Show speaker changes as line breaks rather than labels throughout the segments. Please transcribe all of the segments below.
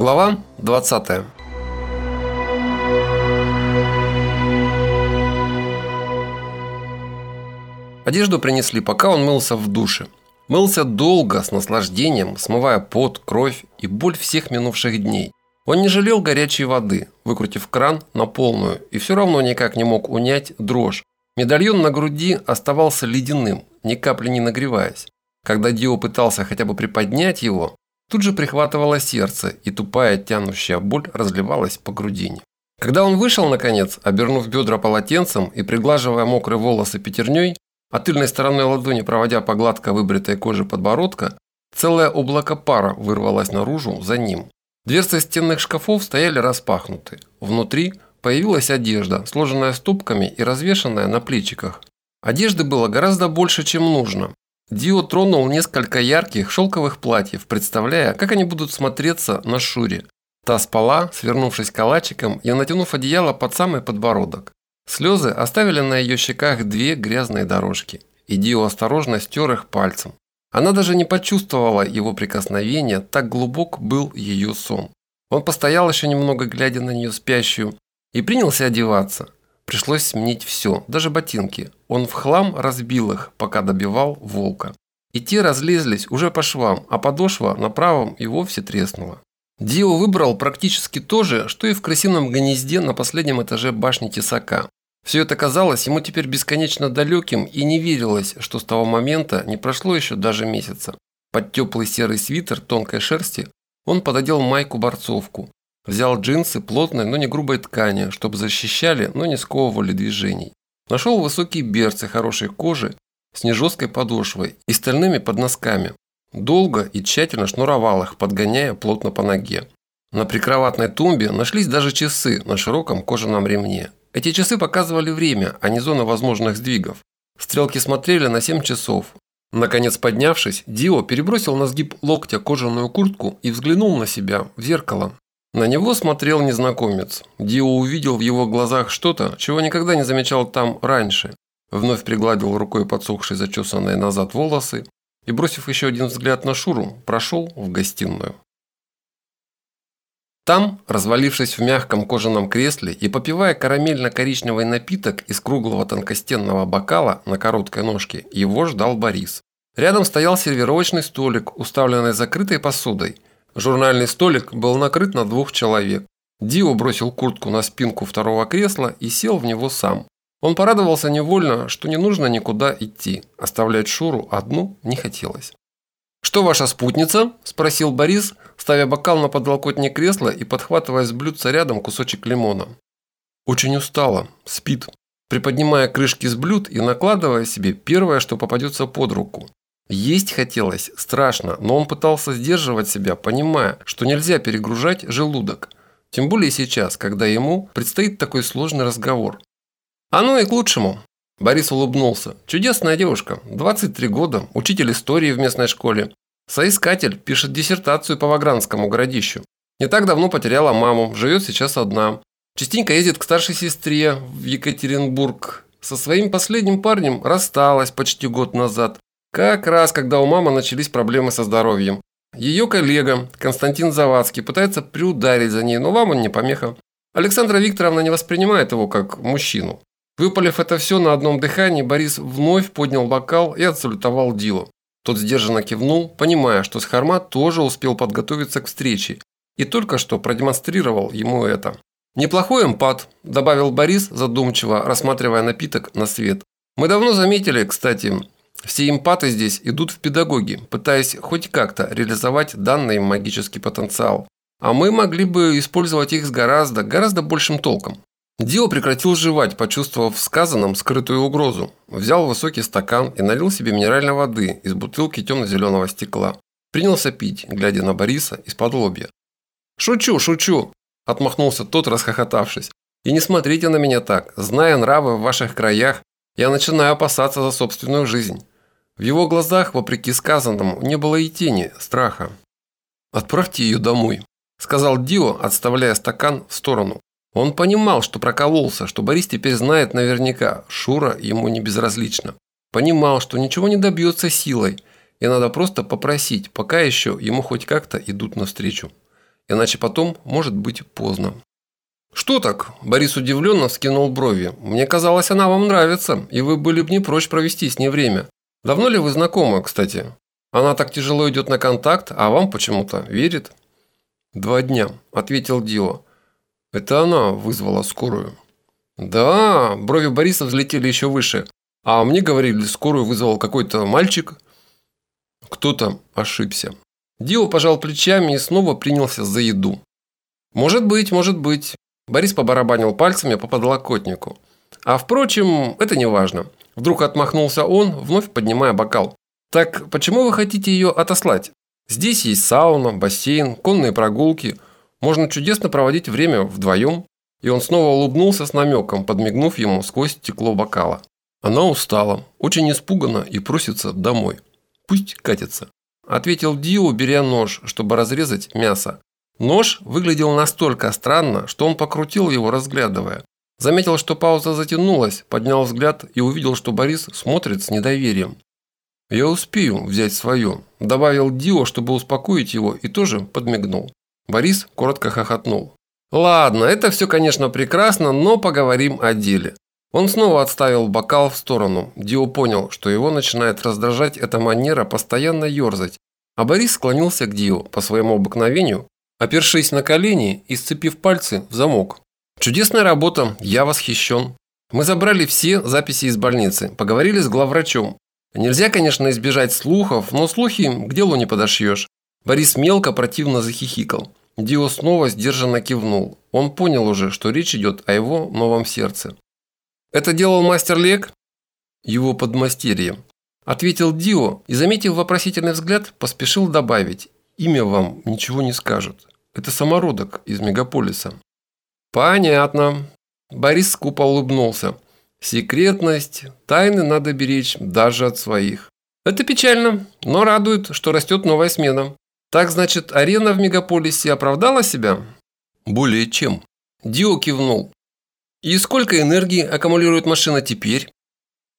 Глава 20 Одежду принесли, пока он мылся в душе. Мылся долго, с наслаждением, смывая пот, кровь и боль всех минувших дней. Он не жалел горячей воды, выкрутив кран на полную, и все равно никак не мог унять дрожь. Медальон на груди оставался ледяным, ни капли не нагреваясь. Когда Дио пытался хотя бы приподнять его, тут же прихватывало сердце, и тупая тянущая боль разливалась по грудине. Когда он вышел, наконец, обернув бедра полотенцем и приглаживая мокрые волосы пятерней, а тыльной стороной ладони проводя по гладко выбритой коже подбородка, целое облако пара вырвалось наружу за ним. Дверцы стенных шкафов стояли распахнуты. Внутри появилась одежда, сложенная ступками и развешанная на плечиках. Одежды было гораздо больше, чем нужно. Дио тронул несколько ярких шелковых платьев, представляя, как они будут смотреться на Шуре. Та спала, свернувшись калачиком и натянув одеяло под самый подбородок. Слезы оставили на ее щеках две грязные дорожки, и Дио осторожно стер их пальцем. Она даже не почувствовала его прикосновения, так глубок был ее сон. Он постоял еще немного, глядя на нее спящую, и принялся одеваться. Пришлось сменить все, даже ботинки. Он в хлам разбил их, пока добивал волка. И те разлезлись уже по швам, а подошва на правом и вовсе треснула. Дио выбрал практически то же, что и в крысином гнезде на последнем этаже башни Тесака. Все это казалось ему теперь бесконечно далеким и не верилось, что с того момента не прошло еще даже месяца. Под теплый серый свитер тонкой шерсти он пододел майку-борцовку. Взял джинсы плотной, но не грубой ткани, чтобы защищали, но не сковывали движений. Нашел высокие берцы хорошей кожи с нежесткой подошвой и стальными подносками. Долго и тщательно шнуровал их, подгоняя плотно по ноге. На прикроватной тумбе нашлись даже часы на широком кожаном ремне. Эти часы показывали время, а не зону возможных сдвигов. Стрелки смотрели на 7 часов. Наконец поднявшись, Дио перебросил на сгиб локтя кожаную куртку и взглянул на себя в зеркало. На него смотрел незнакомец. Дио увидел в его глазах что-то, чего никогда не замечал там раньше. Вновь пригладил рукой подсохшие зачесанные назад волосы и, бросив еще один взгляд на Шуру, прошел в гостиную. Там, развалившись в мягком кожаном кресле и попивая карамельно-коричневый напиток из круглого тонкостенного бокала на короткой ножке, его ждал Борис. Рядом стоял сервировочный столик, уставленный закрытой посудой. Журнальный столик был накрыт на двух человек. Дио бросил куртку на спинку второго кресла и сел в него сам. Он порадовался невольно, что не нужно никуда идти. Оставлять Шуру одну не хотелось. «Что ваша спутница?» – спросил Борис, ставя бокал на подлокотник кресла и подхватывая с блюдца рядом кусочек лимона. «Очень устала. Спит». Приподнимая крышки с блюд и накладывая себе первое, что попадется под руку. Есть хотелось, страшно, но он пытался сдерживать себя, понимая, что нельзя перегружать желудок. Тем более сейчас, когда ему предстоит такой сложный разговор. «А ну и к лучшему!» Борис улыбнулся. Чудесная девушка, 23 года, учитель истории в местной школе. Соискатель, пишет диссертацию по Вагранскому городищу. Не так давно потеряла маму, живет сейчас одна. Частенько ездит к старшей сестре в Екатеринбург. Со своим последним парнем рассталась почти год назад. Как раз, когда у мамы начались проблемы со здоровьем. Ее коллега, Константин Завадский, пытается приударить за ней, но вам он не помеха. Александра Викторовна не воспринимает его как мужчину. Выпалив это все на одном дыхании, Борис вновь поднял бокал и отсалютовал Дилу. Тот сдержанно кивнул, понимая, что Схармат тоже успел подготовиться к встрече и только что продемонстрировал ему это. «Неплохой эмпат», – добавил Борис, задумчиво рассматривая напиток на свет. «Мы давно заметили, кстати, все эмпаты здесь идут в педагоги, пытаясь хоть как-то реализовать данный им магический потенциал. А мы могли бы использовать их с гораздо, гораздо большим толком. Дио прекратил жевать, почувствовав в сказанном скрытую угрозу. Взял высокий стакан и налил себе минеральной воды из бутылки темно-зеленого стекла. Принялся пить, глядя на Бориса из-под лобья. «Шучу, шучу!» – отмахнулся тот, расхохотавшись. «И не смотрите на меня так. Зная нравы в ваших краях, я начинаю опасаться за собственную жизнь». В его глазах, вопреки сказанному, не было и тени страха. «Отправьте ее домой», – сказал Дио, отставляя стакан в сторону. Он понимал, что прокололся, что Борис теперь знает наверняка, Шура ему не безразлична. Понимал, что ничего не добьется силой, и надо просто попросить, пока еще ему хоть как-то идут навстречу. иначе потом может быть поздно. «Что так?» – Борис удивленно вскинул брови. «Мне казалось, она вам нравится, и вы были бы не прочь провести с ней время. Давно ли вы знакомы, кстати? Она так тяжело идет на контакт, а вам почему-то верит?» «Два дня», – ответил Дио. «Это она вызвала скорую». «Да», – брови Бориса взлетели еще выше. «А мне говорили, скорую вызвал какой-то мальчик». Кто-то ошибся. Дио пожал плечами и снова принялся за еду. «Может быть, может быть. Борис побарабанил пальцами по подлокотнику. А впрочем, это не важно. Вдруг отмахнулся он, вновь поднимая бокал. Так почему вы хотите ее отослать? Здесь есть сауна, бассейн, конные прогулки. Можно чудесно проводить время вдвоем. И он снова улыбнулся с намеком, подмигнув ему сквозь стекло бокала. Она устала, очень испугана и просится домой. Пусть катится. Ответил Дио, беря нож, чтобы разрезать мясо. Нож выглядел настолько странно, что он покрутил его, разглядывая. Заметил, что пауза затянулась, поднял взгляд и увидел, что Борис смотрит с недоверием. «Я успею взять свое», – добавил Дио, чтобы успокоить его, и тоже подмигнул. Борис коротко хохотнул. «Ладно, это все, конечно, прекрасно, но поговорим о деле». Он снова отставил бокал в сторону. Дио понял, что его начинает раздражать эта манера постоянно ерзать, а Борис склонился к Дио по своему обыкновению, опершись на колени и сцепив пальцы в замок. Чудесная работа, я восхищен. Мы забрали все записи из больницы, поговорили с главврачом. Нельзя, конечно, избежать слухов, но слухи к делу не подошьешь. Борис мелко противно захихикал. Дио снова сдержанно кивнул. Он понял уже, что речь идет о его новом сердце. «Это делал мастер Лек?» «Его подмастерье», – ответил Дио и, заметив вопросительный взгляд, поспешил добавить. «Имя вам ничего не скажет». Это самородок из мегаполиса. Понятно. Борис скупо улыбнулся. Секретность, тайны надо беречь даже от своих. Это печально, но радует, что растет новая смена. Так значит, арена в мегаполисе оправдала себя? Более чем. Дио кивнул. И сколько энергии аккумулирует машина теперь?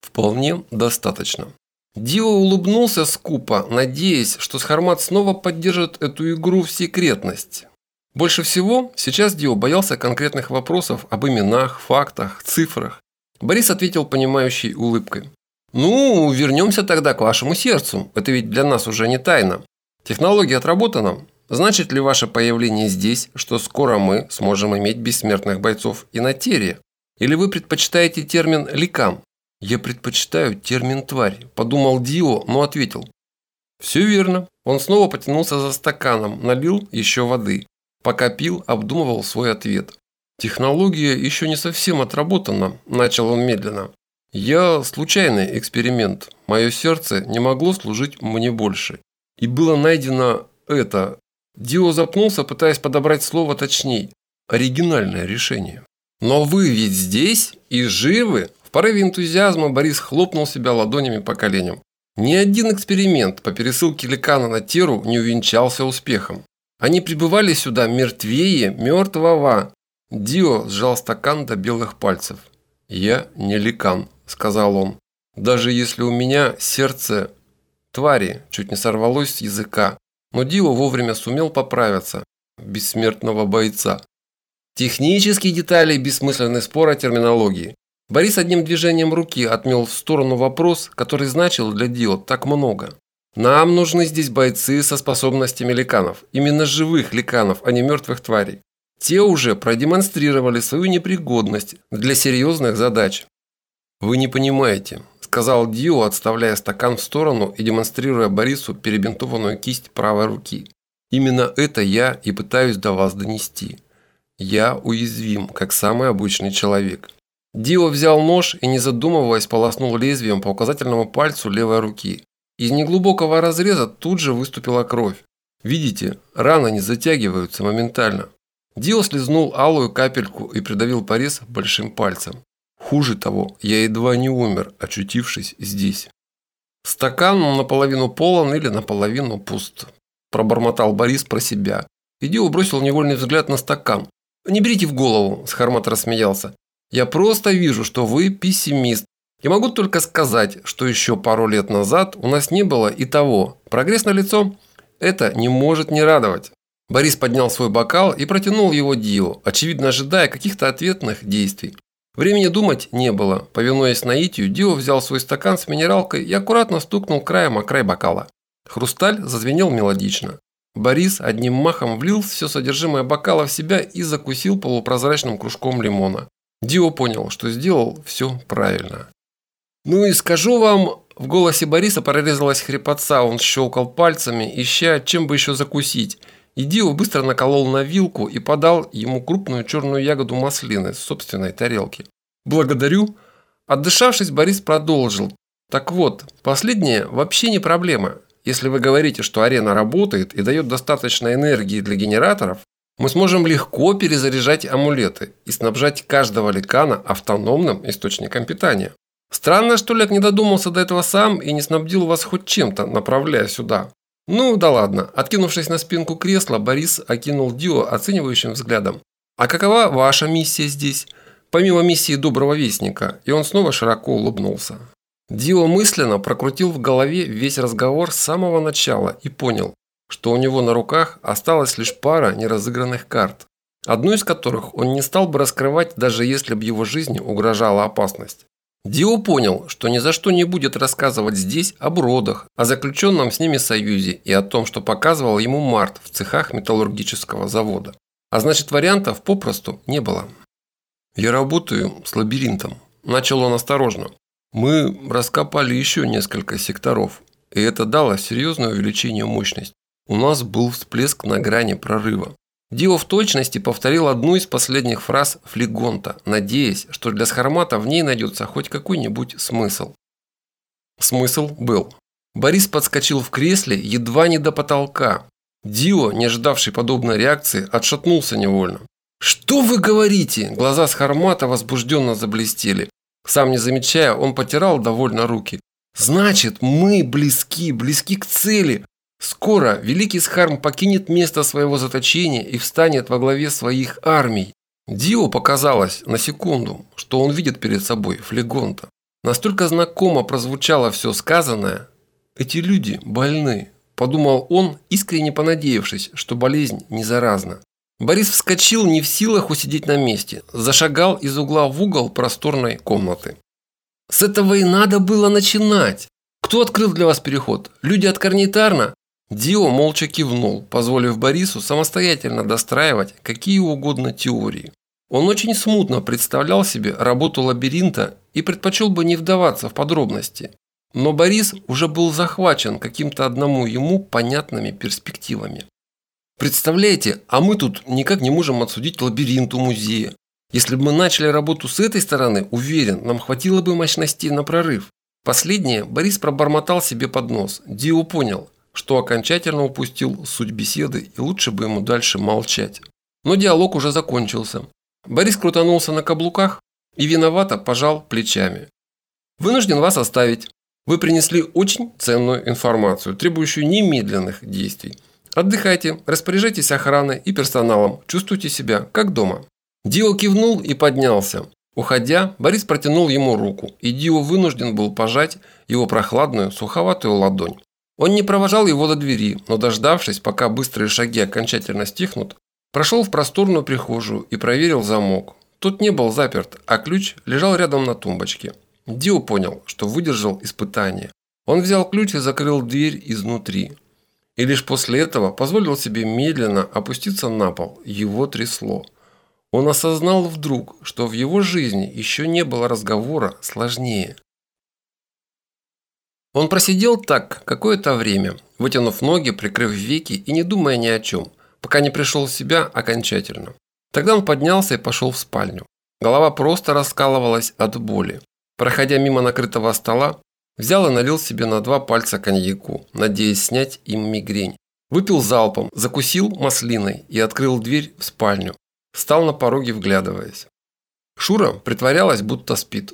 Вполне достаточно. Дио улыбнулся скупо, надеясь, что Схармат снова поддержит эту игру в секретность. Больше всего сейчас Дио боялся конкретных вопросов об именах, фактах, цифрах. Борис ответил понимающей улыбкой. «Ну, вернемся тогда к вашему сердцу. Это ведь для нас уже не тайна. Технология отработана. Значит ли ваше появление здесь, что скоро мы сможем иметь бессмертных бойцов и на Терре? Или вы предпочитаете термин «ликам»? «Я предпочитаю термин «тварь», – подумал Дио, но ответил. «Все верно». Он снова потянулся за стаканом, налил еще воды. Пока пил, обдумывал свой ответ. «Технология еще не совсем отработана», – начал он медленно. «Я случайный эксперимент. Мое сердце не могло служить мне больше. И было найдено это». Дио запнулся, пытаясь подобрать слово точней. «Оригинальное решение». «Но вы ведь здесь и живы?» В порыве энтузиазма Борис хлопнул себя ладонями по коленям. Ни один эксперимент по пересылке Ликана на Теру не увенчался успехом. Они прибывали сюда мертвее мертвого. Дио сжал стакан до белых пальцев. «Я не Ликан», – сказал он. «Даже если у меня сердце твари чуть не сорвалось с языка, но Дио вовремя сумел поправиться. Бессмертного бойца». Технические детали – бессмысленный спор о терминологии. Борис одним движением руки отмел в сторону вопрос, который значил для Дио так много. Нам нужны здесь бойцы со способностями ликанов. Именно живых ликанов, а не мертвых тварей. Те уже продемонстрировали свою непригодность для серьезных задач. «Вы не понимаете», – сказал Дио, отставляя стакан в сторону и демонстрируя Борису перебинтованную кисть правой руки. «Именно это я и пытаюсь до вас донести. Я уязвим, как самый обычный человек. Дио взял нож и, не задумываясь, полоснул лезвием по указательному пальцу левой руки. Из неглубокого разреза тут же выступила кровь. Видите, раны не затягиваются моментально. Дио слезнул алую капельку и придавил порез большим пальцем. Хуже того, я едва не умер, очутившись здесь. Стакан наполовину полон или наполовину пуст. Пробормотал Борис про себя. И Дио бросил невольный взгляд на стакан. «Не берите в голову», – Схармат рассмеялся. Я просто вижу, что вы пессимист. Я могу только сказать, что еще пару лет назад у нас не было и того. Прогресс на лицо. Это не может не радовать. Борис поднял свой бокал и протянул его Дио, очевидно ожидая каких-то ответных действий. Времени думать не было. Повинуясь наитию, Дио взял свой стакан с минералкой и аккуратно стукнул краем о край бокала. Хрусталь зазвенел мелодично. Борис одним махом влил все содержимое бокала в себя и закусил полупрозрачным кружком лимона. Дио понял, что сделал все правильно. «Ну и скажу вам...» В голосе Бориса прорезалась хрипотца, он щелкал пальцами, ища, чем бы еще закусить. И Дио быстро наколол на вилку и подал ему крупную черную ягоду маслины с собственной тарелки. «Благодарю». Отдышавшись, Борис продолжил. «Так вот, последнее вообще не проблема. Если вы говорите, что арена работает и дает достаточно энергии для генераторов, мы сможем легко перезаряжать амулеты и снабжать каждого ликана автономным источником питания. Странно, что Лек не додумался до этого сам и не снабдил вас хоть чем-то, направляя сюда. Ну да ладно. Откинувшись на спинку кресла, Борис окинул Дио оценивающим взглядом. А какова ваша миссия здесь? Помимо миссии Доброго Вестника. И он снова широко улыбнулся. Дио мысленно прокрутил в голове весь разговор с самого начала и понял, что у него на руках осталась лишь пара неразыгранных карт, одну из которых он не стал бы раскрывать, даже если бы его жизни угрожала опасность. Дио понял, что ни за что не будет рассказывать здесь об родах, о заключенном с ними союзе и о том, что показывал ему Март в цехах металлургического завода. А значит вариантов попросту не было. «Я работаю с лабиринтом», – начал он осторожно. Мы раскопали еще несколько секторов, и это дало серьезное увеличение мощности. У нас был всплеск на грани прорыва. Дио в точности повторил одну из последних фраз Флегонта, надеясь, что для Схармата в ней найдется хоть какой-нибудь смысл. Смысл был. Борис подскочил в кресле едва не до потолка. Дио, не ожидавший подобной реакции, отшатнулся невольно. «Что вы говорите?» Глаза Схармата возбужденно заблестели. Сам не замечая, он потирал довольно руки. «Значит, мы близки, близки к цели. Скоро Великий Схарм покинет место своего заточения и встанет во главе своих армий». Дио показалось на секунду, что он видит перед собой Флегонта. Настолько знакомо прозвучало все сказанное. «Эти люди больны», – подумал он, искренне понадеявшись, что болезнь не заразна. Борис вскочил не в силах усидеть на месте, зашагал из угла в угол просторной комнаты. С этого и надо было начинать. Кто открыл для вас переход? Люди от Карнитарна? Дио молча кивнул, позволив Борису самостоятельно достраивать какие угодно теории. Он очень смутно представлял себе работу лабиринта и предпочел бы не вдаваться в подробности. Но Борис уже был захвачен каким-то одному ему понятными перспективами. Представляете, а мы тут никак не можем отсудить лабиринт у музея. Если бы мы начали работу с этой стороны, уверен, нам хватило бы мощностей на прорыв. Последнее Борис пробормотал себе под нос. Дио понял, что окончательно упустил суть беседы и лучше бы ему дальше молчать. Но диалог уже закончился. Борис крутанулся на каблуках и виновато пожал плечами. «Вынужден вас оставить. Вы принесли очень ценную информацию, требующую немедленных действий. Отдыхайте, распоряжайтесь охраной и персоналом, чувствуйте себя как дома. Дио кивнул и поднялся. Уходя, Борис протянул ему руку, и Дио вынужден был пожать его прохладную, суховатую ладонь. Он не провожал его до двери, но дождавшись, пока быстрые шаги окончательно стихнут, прошел в просторную прихожую и проверил замок. Тот не был заперт, а ключ лежал рядом на тумбочке. Дио понял, что выдержал испытание. Он взял ключ и закрыл дверь изнутри и лишь после этого позволил себе медленно опуститься на пол. Его трясло. Он осознал вдруг, что в его жизни еще не было разговора сложнее. Он просидел так какое-то время, вытянув ноги, прикрыв веки и не думая ни о чем, пока не пришел в себя окончательно. Тогда он поднялся и пошел в спальню. Голова просто раскалывалась от боли. Проходя мимо накрытого стола, Взял и налил себе на два пальца коньяку, надеясь снять им мигрень. Выпил залпом, закусил маслиной и открыл дверь в спальню. Встал на пороге, вглядываясь. Шура притворялась, будто спит.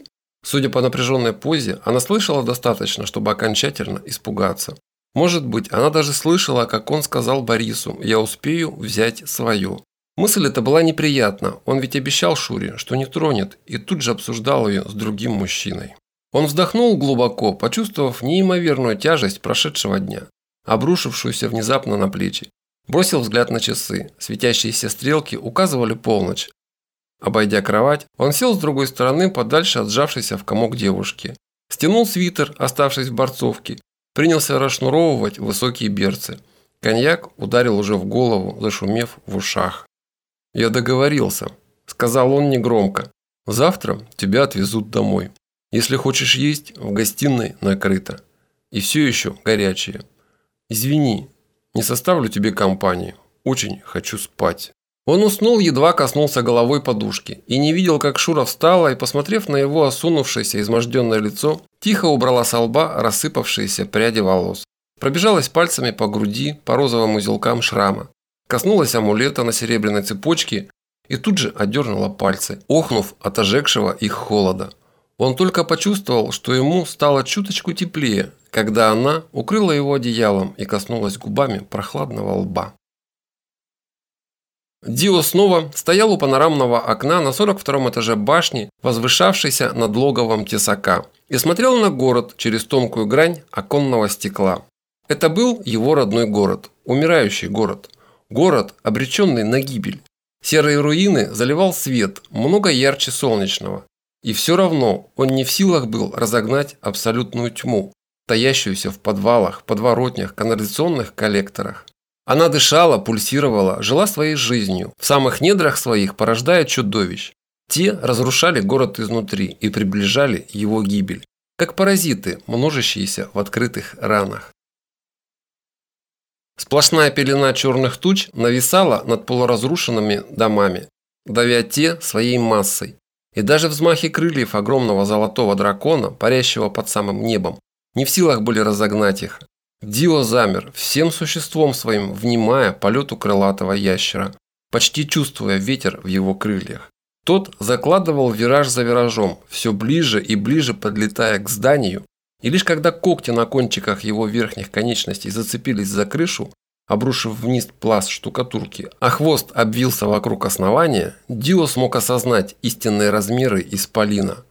Судя по напряженной позе, она слышала достаточно, чтобы окончательно испугаться. Может быть, она даже слышала, как он сказал Борису «Я успею взять свое». Мысль эта была неприятна, он ведь обещал Шуре, что не тронет, и тут же обсуждал ее с другим мужчиной. Он вздохнул глубоко, почувствовав неимоверную тяжесть прошедшего дня, обрушившуюся внезапно на плечи. Бросил взгляд на часы. Светящиеся стрелки указывали полночь. Обойдя кровать, он сел с другой стороны, подальше от сжавшейся в комок девушки. Стянул свитер, оставшись в борцовке. Принялся расшнуровывать высокие берцы. Коньяк ударил уже в голову, зашумев в ушах. «Я договорился», – сказал он негромко. «Завтра тебя отвезут домой. Если хочешь есть, в гостиной накрыто. И все еще горячее. Извини, не составлю тебе компании. Очень хочу спать». Он уснул, едва коснулся головой подушки, и не видел, как Шура встала и, посмотрев на его осунувшееся, изможденное лицо, тихо убрала с лба рассыпавшиеся пряди волос. Пробежалась пальцами по груди, по розовым узелкам шрама. Коснулась амулета на серебряной цепочке и тут же отдернула пальцы, охнув от ожегшего их холода. Он только почувствовал, что ему стало чуточку теплее, когда она укрыла его одеялом и коснулась губами прохладного лба. Дио снова стоял у панорамного окна на 42 этаже башни, возвышавшейся над логовом тесака, и смотрел на город через тонкую грань оконного стекла. Это был его родной город, умирающий город. Город, обреченный на гибель. Серые руины заливал свет, много ярче солнечного. И все равно он не в силах был разогнать абсолютную тьму, таящуюся в подвалах, подворотнях, канализационных коллекторах. Она дышала, пульсировала, жила своей жизнью, в самых недрах своих порождая чудовищ. Те разрушали город изнутри и приближали его гибель, как паразиты, множащиеся в открытых ранах. Сплошная пелена черных туч нависала над полуразрушенными домами, давя те своей массой. И даже взмахи крыльев огромного золотого дракона, парящего под самым небом, не в силах были разогнать их, Дио замер, всем существом своим внимая полету крылатого ящера, почти чувствуя ветер в его крыльях. Тот закладывал вираж за виражом, все ближе и ближе подлетая к зданию, и лишь когда когти на кончиках его верхних конечностей зацепились за крышу, обрушив вниз пласт штукатурки, а хвост обвился вокруг основания, Дио смог осознать истинные размеры исполина.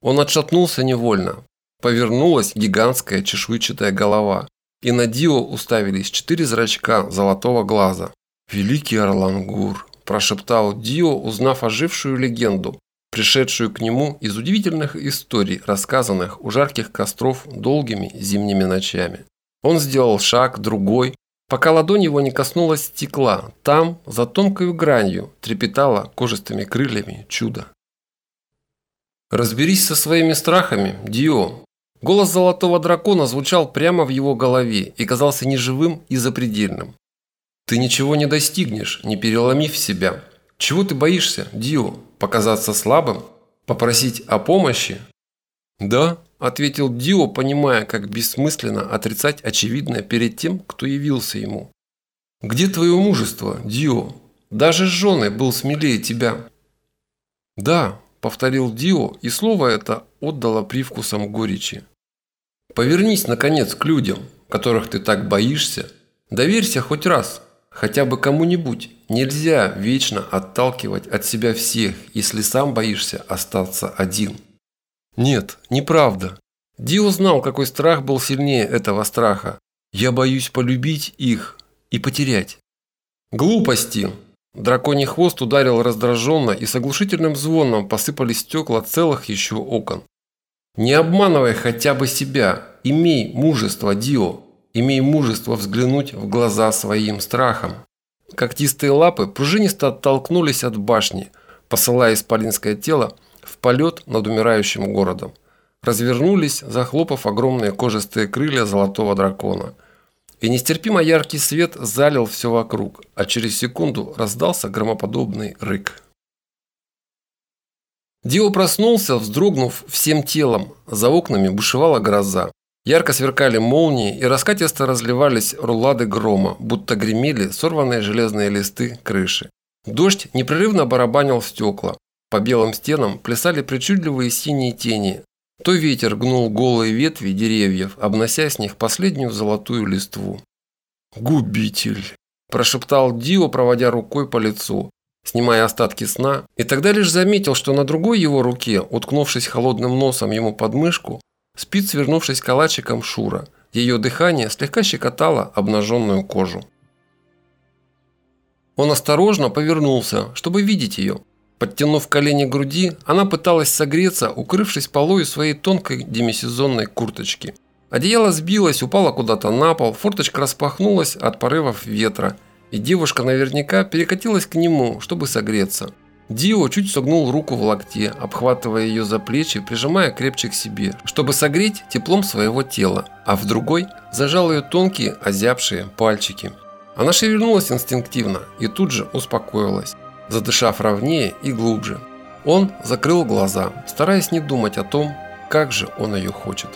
Он отшатнулся невольно. Повернулась гигантская чешуйчатая голова и на Дио уставились четыре зрачка золотого глаза. «Великий Орлангур», – прошептал Дио, узнав ожившую легенду, пришедшую к нему из удивительных историй, рассказанных у жарких костров долгими зимними ночами. Он сделал шаг, другой, пока ладонь его не коснулась стекла. Там, за тонкой гранью, трепетало кожистыми крыльями чудо. «Разберись со своими страхами, Дио», Голос золотого дракона звучал прямо в его голове и казался неживым и запредельным. «Ты ничего не достигнешь, не переломив себя. Чего ты боишься, Дио? Показаться слабым? Попросить о помощи?» «Да», – ответил Дио, понимая, как бессмысленно отрицать очевидное перед тем, кто явился ему. «Где твое мужество, Дио? Даже с женой был смелее тебя». «Да», – повторил Дио, и слово это отдало привкусом горечи. Повернись, наконец, к людям, которых ты так боишься. Доверься хоть раз, хотя бы кому-нибудь. Нельзя вечно отталкивать от себя всех, если сам боишься остаться один. Нет, неправда. Дио знал, какой страх был сильнее этого страха. Я боюсь полюбить их и потерять. Глупости. Драконий хвост ударил раздраженно, и с оглушительным звоном посыпались стекла целых еще окон. Не обманывай хотя бы себя. Имей мужество, Дио. Имей мужество взглянуть в глаза своим страхам. Когтистые лапы пружинисто оттолкнулись от башни, посылая исполинское тело в полет над умирающим городом. Развернулись, захлопав огромные кожистые крылья золотого дракона. И нестерпимо яркий свет залил все вокруг, а через секунду раздался громоподобный рык. Дио проснулся, вздрогнув всем телом. За окнами бушевала гроза. Ярко сверкали молнии и раскатисто разливались рулады грома, будто гремели сорванные железные листы крыши. Дождь непрерывно барабанил в стекла. По белым стенам плясали причудливые синие тени. То ветер гнул голые ветви деревьев, обнося с них последнюю золотую листву. «Губитель!» – прошептал Дио, проводя рукой по лицу снимая остатки сна, и тогда лишь заметил, что на другой его руке, уткнувшись холодным носом ему под мышку, спит, свернувшись калачиком Шура. Ее дыхание слегка щекотало обнаженную кожу. Он осторожно повернулся, чтобы видеть ее. Подтянув колени к груди, она пыталась согреться, укрывшись полою своей тонкой демисезонной курточки. Одеяло сбилось, упало куда-то на пол, форточка распахнулась от порывов ветра, и девушка наверняка перекатилась к нему, чтобы согреться. Дио чуть согнул руку в локте, обхватывая ее за плечи, прижимая крепче к себе, чтобы согреть теплом своего тела, а в другой зажал ее тонкие, озябшие пальчики. Она шевельнулась инстинктивно и тут же успокоилась, задышав ровнее и глубже. Он закрыл глаза, стараясь не думать о том, как же он ее хочет.